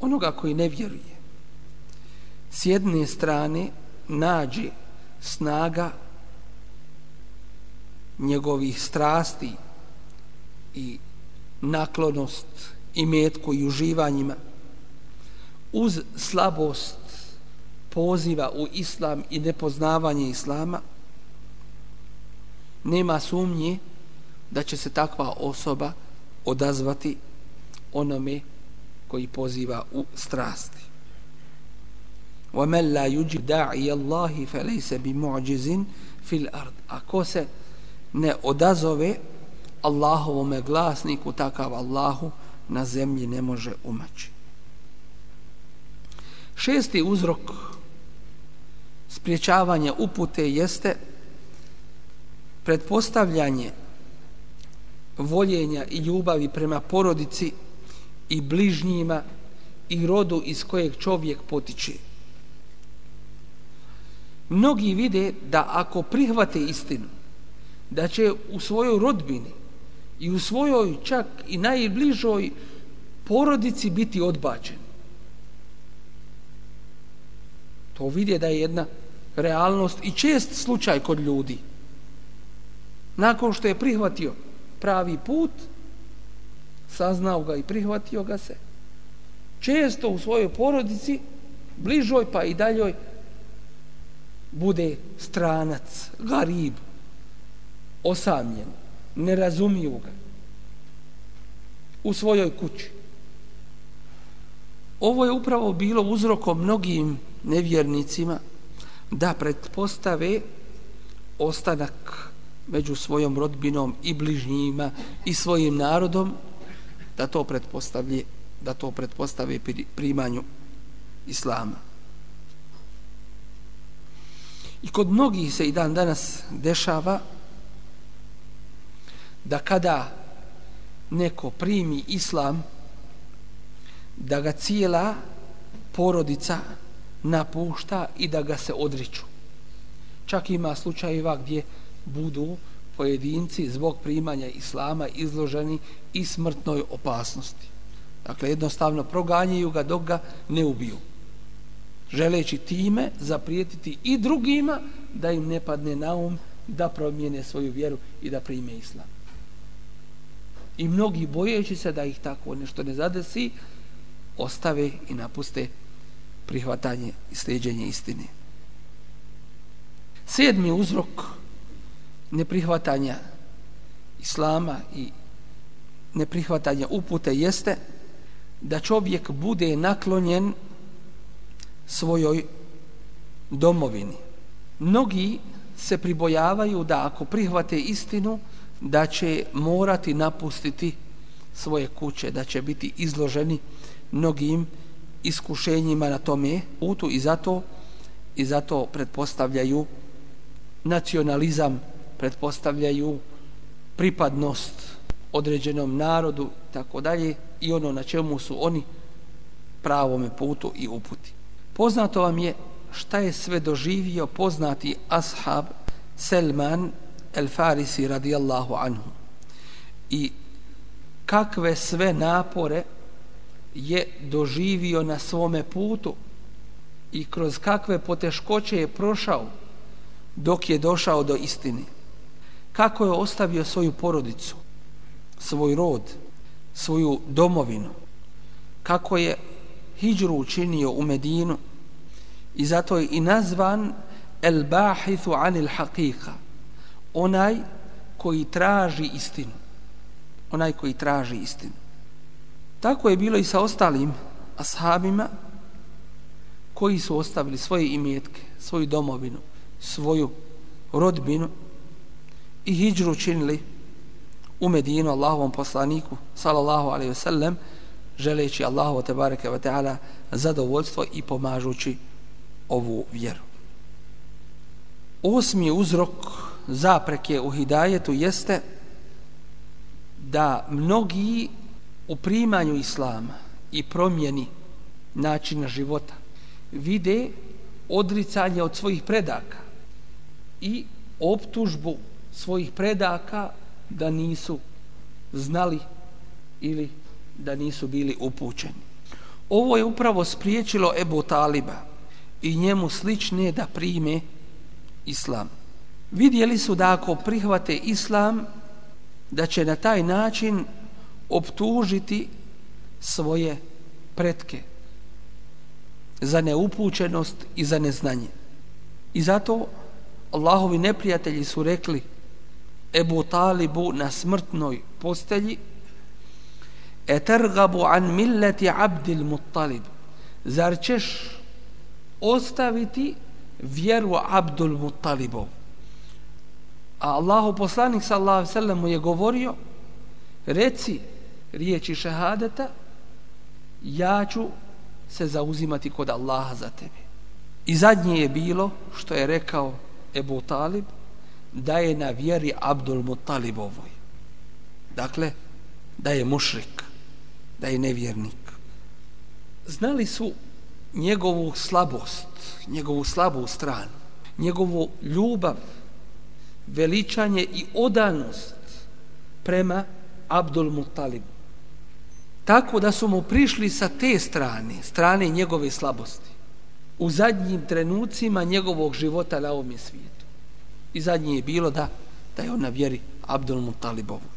onoga koji ne vjeruje s jedne strane nađe snaga njegovih strasti i naklonost i metku i uživanjima uz slabost poziva u islam i nepoznavanje islama nema sumnje da će se takva osoba odazvati onome koji poziva u strasti. وَمَنْ لَا يُجِبْ دَعِيَ اللَّهِ فَلَيْسَ بِمُعْجِزٍ فِي الْأَرْضِ Ako se ne odazove Allahovome glasniku, takav Allahu na zemlji ne može umaći. Šesti uzrok spriječavanja upute jeste pretpostavljanje voljenja i ljubavi prema porodici i bližnjima i rodu iz kojeg čovjek potiče. Mnogi vide da ako prihvate istinu, da će u svojoj rodbini i u svojoj čak i najbližoj porodici biti odbačen. To vidje da je jedna realnost i čest slučaj kod ljudi. Nakon što je prihvatio pravi put, saznao ga i prihvatio ga se, često u svojoj porodici, bližoj pa i daljoj, bude stranac, garib, osamljen, ne razumiju ga u svojoj kući. Ovo je upravo bilo uzrokom mnogim nevjernicima da pretpostave ostanak među svojom rodbinom i bližnjima i svojim narodom da to pretpostavlje da to pretpostavi primanju islama. I kod mnogih se i dan danas dešava da kada neko primi islam da ga cijela porodica napušta i da ga se odriču. Čak ima slučajeva gdje budu pojedinci zbog primanja islama izloženi i smrtnoj opasnosti. Dakle, jednostavno proganjaju ga dok ga ne ubiju. Želeći time zaprijetiti i drugima da im ne padne na um da promijene svoju vjeru i da prime islam. I mnogi bojeći se da ih tako nešto ne zadesi, ostave i napuste prihvatanje i sljeđenje istine. Sedmi uzrok neprihvatanja islama i neprihvatanja upute jeste da čovjek bude naklonjen svojoj domovini. Mnogi se pribojavaju da ako prihvate istinu, da će morati napustiti svoje kuće, da će biti izloženi mnogim iskušenjima na tome putu i zato i zato pretpostavljaju nacionalizam, pretpostavljaju pripadnost određenom narodu tako dalje i ono na čemu su oni pravome putu i uputi. Poznato vam je šta je sve doživio poznati ashab Selman el Farisi radijallahu anhu. I kakve sve napore je doživio na svome putu i kroz kakve poteškoće je prošao dok je došao do istine. Kako je ostavio svoju porodicu, svoj rod, svoju domovinu, kako je hijđru učinio u Medinu. I zato je i nazvan el bahithu anil haqiqa, onaj koji traži istinu. Onaj koji traži istinu. Tako je bilo i sa ostalim ashabima koji su ostavili svoje imetke, svoju domovinu, svoju rodbinu i hijđru činili u Medinu Allahovom poslaniku sallallahu alaihi wasallam želeći Allahu te bareke ve taala zadovoljstvo i pomažući ovu vjeru. Osmi uzrok zapreke u hidajetu jeste da mnogi u primanju islama i promjeni načina života vide odricanje od svojih predaka i optužbu svojih predaka da nisu znali ili da nisu bili upućeni. Ovo je upravo spriječilo Ebu Taliba i njemu slične da prime islam. Vidjeli su da ako prihvate islam, da će na taj način optužiti svoje pretke za neupućenost i za neznanje. I zato Allahovi neprijatelji su rekli Ebu Talibu na smrtnoj postelji etergabu an milleti abdil muttalib zar ćeš ostaviti vjeru abdul muttalibov a Allahu poslanik sallallahu alejhi ve sellem mu je govorio reci riječi šehadeta ja ću se zauzimati kod Allaha za tebe i zadnje je bilo što je rekao Ebu Talib da je na vjeri Abdul Mutalibovoj dakle da je mušrik da je nevjernik. Znali su njegovu slabost, njegovu slabu stranu, njegovu ljubav, veličanje i odanost prema Abdul Mutalibu. Tako da su mu prišli sa te strane, strane njegove slabosti, u zadnjim trenucima njegovog života na ovom svijetu. I zadnje je bilo da, da je on na vjeri Abdul Mutalibovu.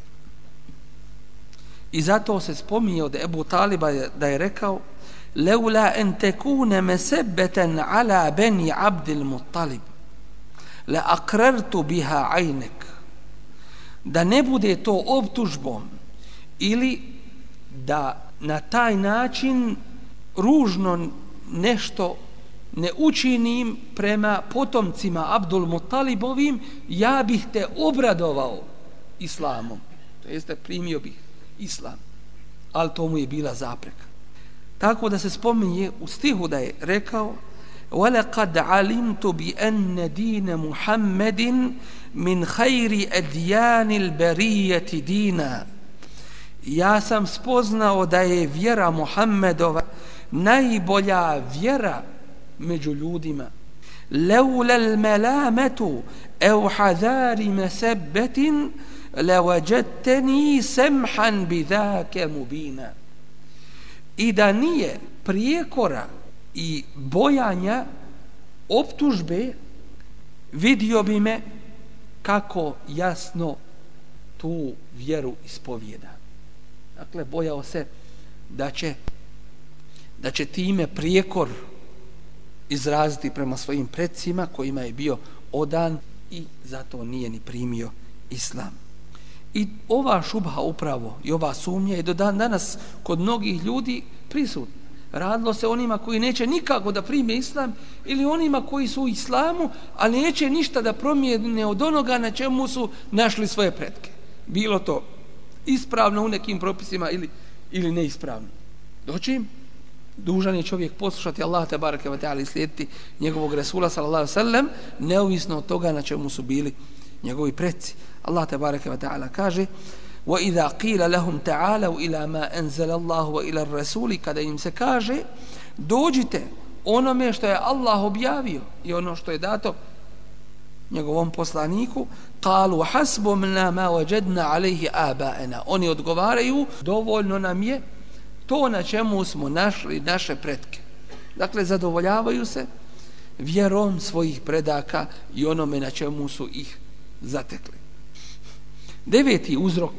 I zato se spominje od Ebu Taliba da je rekao Leula en tekune mesebeten ala beni Abdul muttalib le akrertu biha ajnek da ne bude to optužbom ili da na taj način ružno nešto ne učinim prema potomcima Abdul Mutalibovim, ja bih te obradovao islamom. To jeste, primio bih islam. Ali to mu je bila zapreka. Tako da se spominje u stihu da je rekao وَلَقَدْ عَلِمْتُ بِأَنَّ دِينَ مُحَمَّدٍ مِنْ خَيْرِ أَدْيَانِ الْبَرِيَّةِ دِينَ Ja sam spoznao da je vjera Muhammedova najbolja vjera među ljudima. لَوْلَ الْمَلَامَةُ أَوْ حَذَارِ مَسَبَّةٍ لَوَجَدْتَنِي سَمْحًا بِذَاكَ مُبِينًا I da nije prijekora i bojanja optužbe, vidio bi me kako jasno tu vjeru ispovijeda. Dakle, bojao se da će da će time prijekor izraziti prema svojim predsima kojima je bio odan i zato nije ni primio islam. I ova šubha upravo i ova sumnja je do dan danas kod mnogih ljudi prisutna. Radilo se onima koji neće nikako da prime islam ili onima koji su u islamu, a neće ništa da promijene od onoga na čemu su našli svoje pretke. Bilo to ispravno u nekim propisima ili, ili neispravno. Doći im, dužan je čovjek poslušati Allah te barake wa ta'ala i slijediti njegovog Resula sallallahu sallam, neovisno od toga na čemu su bili njegovi preci. Allah te bareke ve taala kaže: "Wa idha qila lahum ta'alu ila ma anzala Allah wa kada im se kaže: "Dođite onome što je Allah objavio i ono što je dato njegovom poslaniku قالوا حسبنا ما وجدنا عليه آباءنا oni odgovaraju dovoljno nam je to na čemu smo našli naše pretke dakle zadovoljavaju se vjerom svojih predaka i onome na čemu su ih zatekli. Deveti uzrok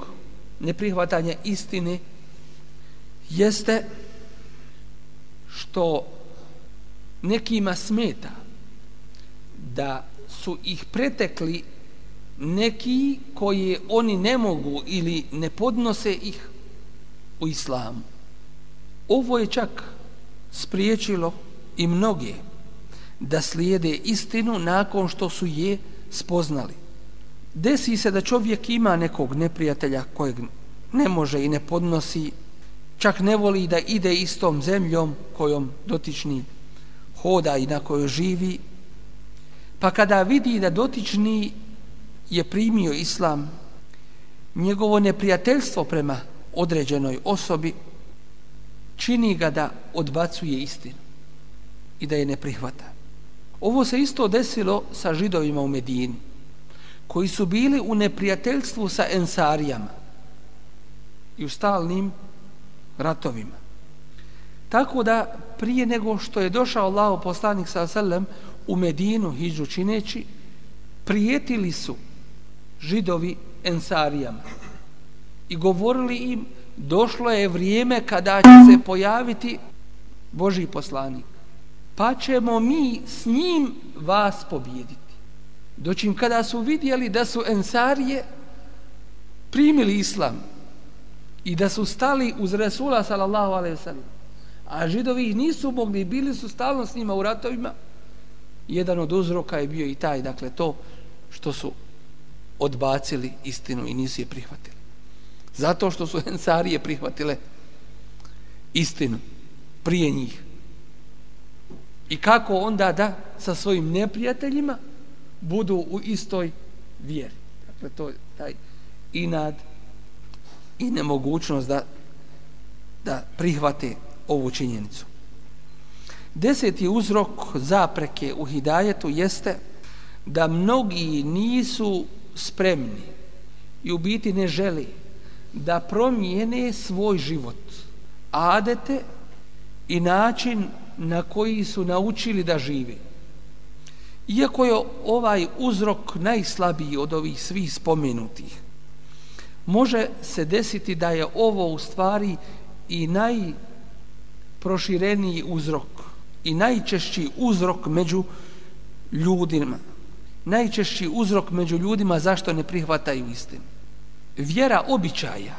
neprihvatanja istine jeste što nekima smeta da su ih pretekli neki koji oni ne mogu ili ne podnose ih u islamu. Ovo je čak spriječilo i mnoge da slijede istinu nakon što su je spoznali desi se da čovjek ima nekog neprijatelja kojeg ne može i ne podnosi, čak ne voli da ide istom zemljom kojom dotični hoda i na kojoj živi, pa kada vidi da dotični je primio islam, njegovo neprijateljstvo prema određenoj osobi čini ga da odbacuje istinu i da je ne prihvata. Ovo se isto desilo sa židovima u Medini koji su bili u neprijateljstvu sa ensarijama i u stalnim ratovima. Tako da prije nego što je došao Allahu poslanik sa selem u Medinu hiđu čineći, prijetili su židovi ensarijama i govorili im došlo je vrijeme kada će se pojaviti Boži poslanik pa ćemo mi s njim vas pobijediti. Doćim kada su vidjeli da su ensarije primili islam i da su stali uz Resula sallallahu alaihi sallam, a židovi nisu mogli, bili su stalno s njima u ratovima, jedan od uzroka je bio i taj, dakle to što su odbacili istinu i nisu je prihvatili. Zato što su ensarije prihvatile istinu prije njih. I kako onda da sa svojim neprijateljima budu u istoj vjeri. Dakle, to je taj inad i nemogućnost da, da prihvate ovu činjenicu. Deseti uzrok zapreke u hidajetu jeste da mnogi nisu spremni i u biti ne želi da promijene svoj život, adete i način na koji su naučili da žive. Iako je ovaj uzrok najslabiji od ovih svih spomenutih, može se desiti da je ovo u stvari i najprošireniji uzrok i najčešći uzrok među ljudima. Najčešći uzrok među ljudima zašto ne prihvataju istinu. Vjera običaja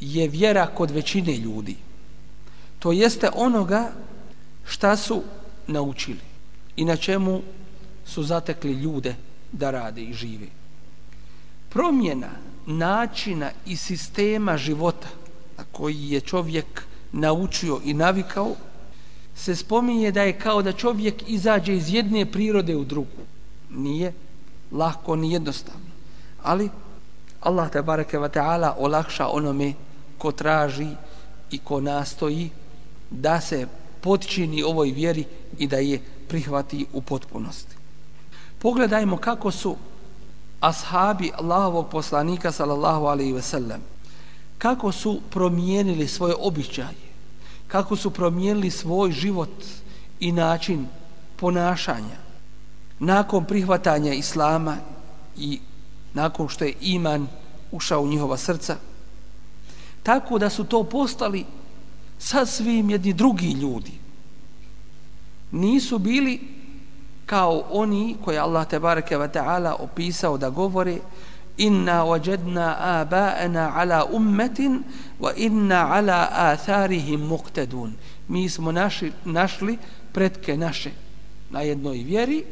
je vjera kod većine ljudi. To jeste onoga šta su naučili i na čemu su zatekli ljude da rade i žive. Promjena načina i sistema života na koji je čovjek naučio i navikao se spominje da je kao da čovjek izađe iz jedne prirode u drugu. Nije lahko ni jednostavno. Ali Allah te bareke ve taala olakša onome ko traži i ko nastoji da se potčini ovoj vjeri i da je prihvati u potpunosti. Pogledajmo kako su ashabi Allahovog poslanika sallallahu alaihi ve sellem. Kako su promijenili svoje običaje, kako su promijenili svoj život i način ponašanja. Nakon prihvatanja Islama i nakon što je iman ušao u njihova srca, tako da su to postali sasvim jedni drugi ljudi. Nisu bili kao oni koje Allah tebareke ve taala opisao da govore inna wajadna aba'ana ala ummatin wa inna ala atharihim muqtadun mi smo naši, našli pretke naše na jednoj vjeri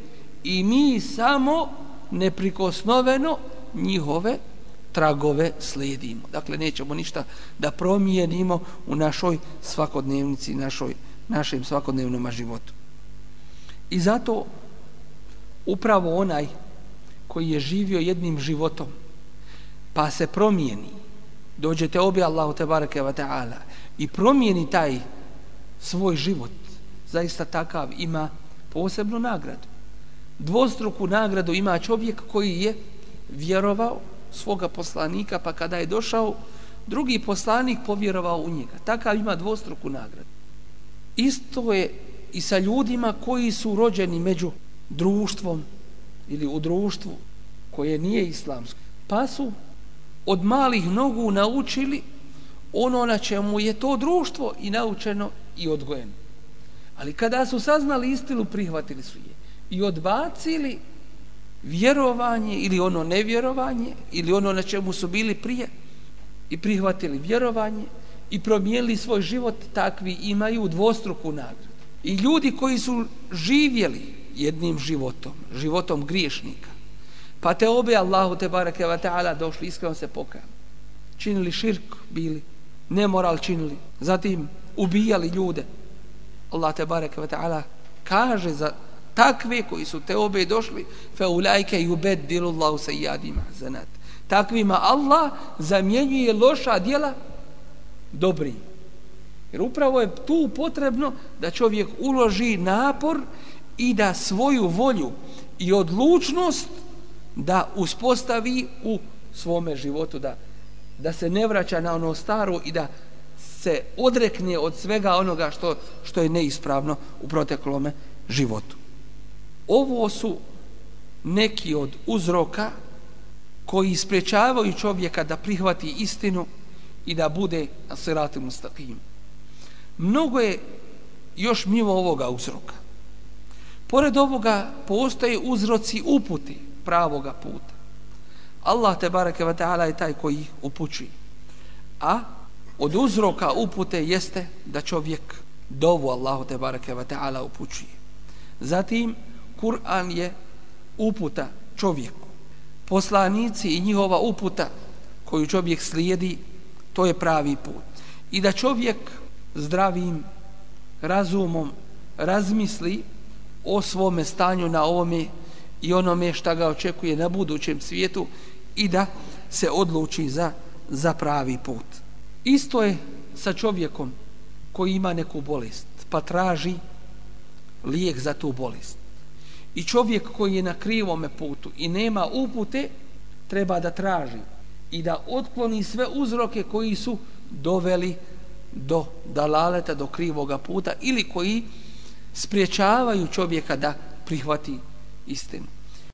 i mi samo neprikosnoveno njihove tragove slijedimo. Dakle, nećemo ništa da promijenimo u našoj svakodnevnici, našoj, našem svakodnevnom životu. I zato upravo onaj koji je živio jednim životom, pa se promijeni, dođete obi Allahu te ve ta'ala i promijeni taj svoj život, zaista takav ima posebnu nagradu. Dvostruku nagradu ima čovjek koji je vjerovao svoga poslanika, pa kada je došao, drugi poslanik povjerovao u njega. Takav ima dvostruku nagradu. Isto je i sa ljudima koji su rođeni među društvom ili u društvu koje nije islamsko. Pa su od malih nogu naučili ono na čemu je to društvo i naučeno i odgojeno. Ali kada su saznali istinu, prihvatili su je. I odbacili vjerovanje ili ono nevjerovanje ili ono na čemu su bili prije i prihvatili vjerovanje i promijenili svoj život, takvi imaju dvostruku nagradu. I ljudi koji su živjeli jednim životom, životom griješnika, pa te obe Allahu te bareke ve ta'ala došli, iskreno se pokajali. Činili širk, bili, nemoral činili, zatim ubijali ljude. Allah te bareke ve ta'ala kaže za takve koji su te obe došli fe ulaike yubeddilu Allahu sayyadim hasanat takvima Allah zamjenjuje loša djela dobri jer upravo je tu potrebno da čovjek uloži napor i da svoju volju i odlučnost da uspostavi u svome životu da, da se ne vraća na ono staro i da se odrekne od svega onoga što, što je neispravno u proteklome životu. Ovo su neki od uzroka koji isprečavaju čovjeka da prihvati istinu i da bude siratim mustakim. Mnogo je još mimo ovoga uzroka. Pored ovoga postoje uzroci uputi pravoga puta. Allah te bareke ve taala je taj koji upućuje. A od uzroka upute jeste da čovjek dovu Allahu te bareke ve taala upućuje. Zatim Kur'an je uputa čovjeku. Poslanici i njihova uputa koju čovjek slijedi, to je pravi put. I da čovjek zdravim razumom razmisli o svome stanju na ovome i onome šta ga očekuje na budućem svijetu i da se odluči za, za pravi put. Isto je sa čovjekom koji ima neku bolest, pa traži lijek za tu bolest. I čovjek koji je na krivome putu i nema upute, treba da traži i da otkloni sve uzroke koji su doveli do dalaleta, do krivoga puta ili koji spriječavaju čovjeka da prihvati istinu.